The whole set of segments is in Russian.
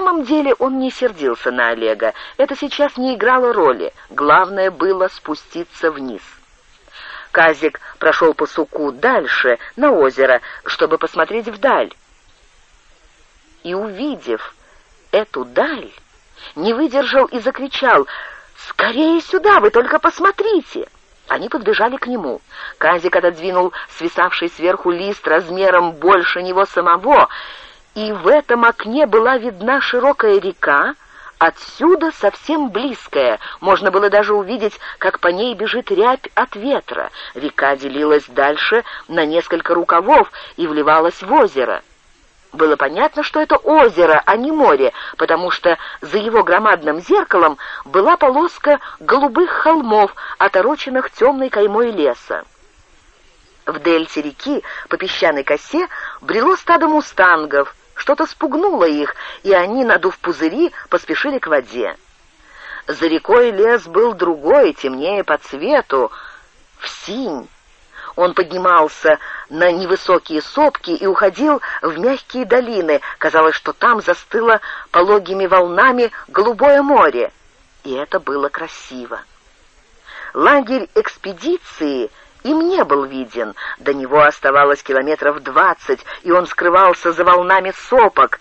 самом деле он не сердился на Олега. Это сейчас не играло роли. Главное было спуститься вниз. Казик прошел по суку дальше, на озеро, чтобы посмотреть вдаль. И, увидев эту даль, не выдержал и закричал «Скорее сюда, вы только посмотрите!» Они подбежали к нему. Казик отодвинул свисавший сверху лист размером больше него самого, и в этом окне была видна широкая река, отсюда совсем близкая. Можно было даже увидеть, как по ней бежит рябь от ветра. Река делилась дальше на несколько рукавов и вливалась в озеро. Было понятно, что это озеро, а не море, потому что за его громадным зеркалом была полоска голубых холмов, отороченных темной каймой леса. В дельте реки по песчаной косе брело стадо мустангов. Что-то спугнуло их, и они, надув пузыри, поспешили к воде. За рекой лес был другой, темнее по цвету, в синь. Он поднимался на невысокие сопки и уходил в мягкие долины. Казалось, что там застыло пологими волнами голубое море. И это было красиво. Лагерь экспедиции им не был виден. До него оставалось километров двадцать, и он скрывался за волнами сопок.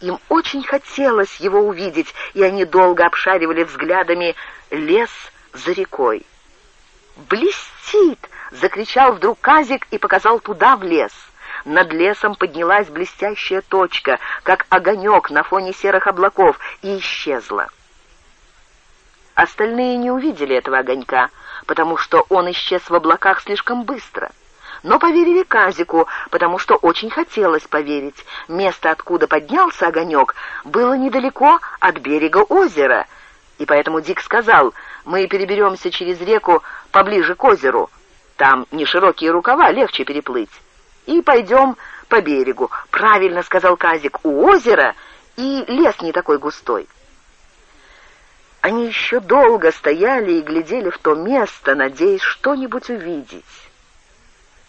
Им очень хотелось его увидеть, и они долго обшаривали взглядами лес за рекой. «Блестит!» — закричал вдруг Казик и показал туда, в лес. Над лесом поднялась блестящая точка, как огонек на фоне серых облаков, и исчезла. Остальные не увидели этого огонька, потому что он исчез в облаках слишком быстро. Но поверили Казику, потому что очень хотелось поверить. Место, откуда поднялся огонек, было недалеко от берега озера. И поэтому Дик сказал, мы переберемся через реку поближе к озеру. Там не широкие рукава, легче переплыть. И пойдем по берегу. Правильно сказал Казик, у озера и лес не такой густой. Они еще долго стояли и глядели в то место, надеясь что-нибудь увидеть.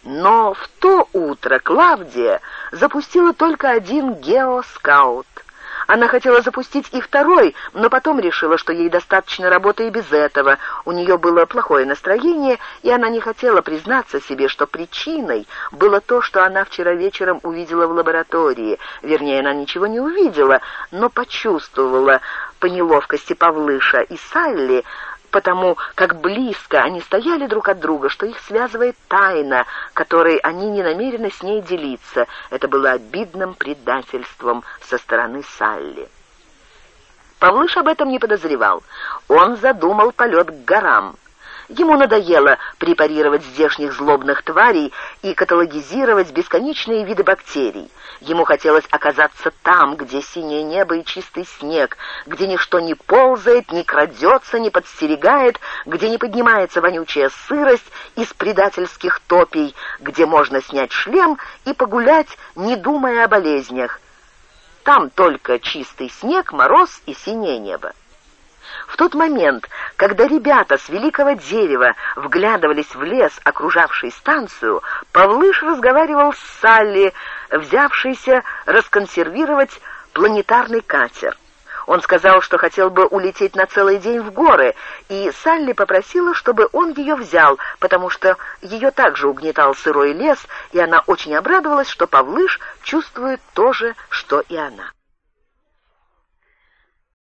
Но в то утро Клавдия запустила только один геоскаут. Она хотела запустить и второй, но потом решила, что ей достаточно работы и без этого. У нее было плохое настроение, и она не хотела признаться себе, что причиной было то, что она вчера вечером увидела в лаборатории. Вернее, она ничего не увидела, но почувствовала по неловкости Павлыша и Салли, потому как близко они стояли друг от друга, что их связывает тайна, которой они не намерены с ней делиться. Это было обидным предательством со стороны Салли. Павлыш об этом не подозревал. Он задумал полет к горам. Ему надоело препарировать здешних злобных тварей и каталогизировать бесконечные виды бактерий. Ему хотелось оказаться там, где синее небо и чистый снег, где ничто не ползает, не крадется, не подстерегает, где не поднимается вонючая сырость из предательских топий, где можно снять шлем и погулять, не думая о болезнях. Там только чистый снег, мороз и синее небо. В тот момент, когда ребята с великого дерева вглядывались в лес, окружавший станцию, Павлыш разговаривал с Салли, взявшийся расконсервировать планетарный катер. Он сказал, что хотел бы улететь на целый день в горы, и Салли попросила, чтобы он ее взял, потому что ее также угнетал сырой лес, и она очень обрадовалась, что Павлыш чувствует то же, что и она.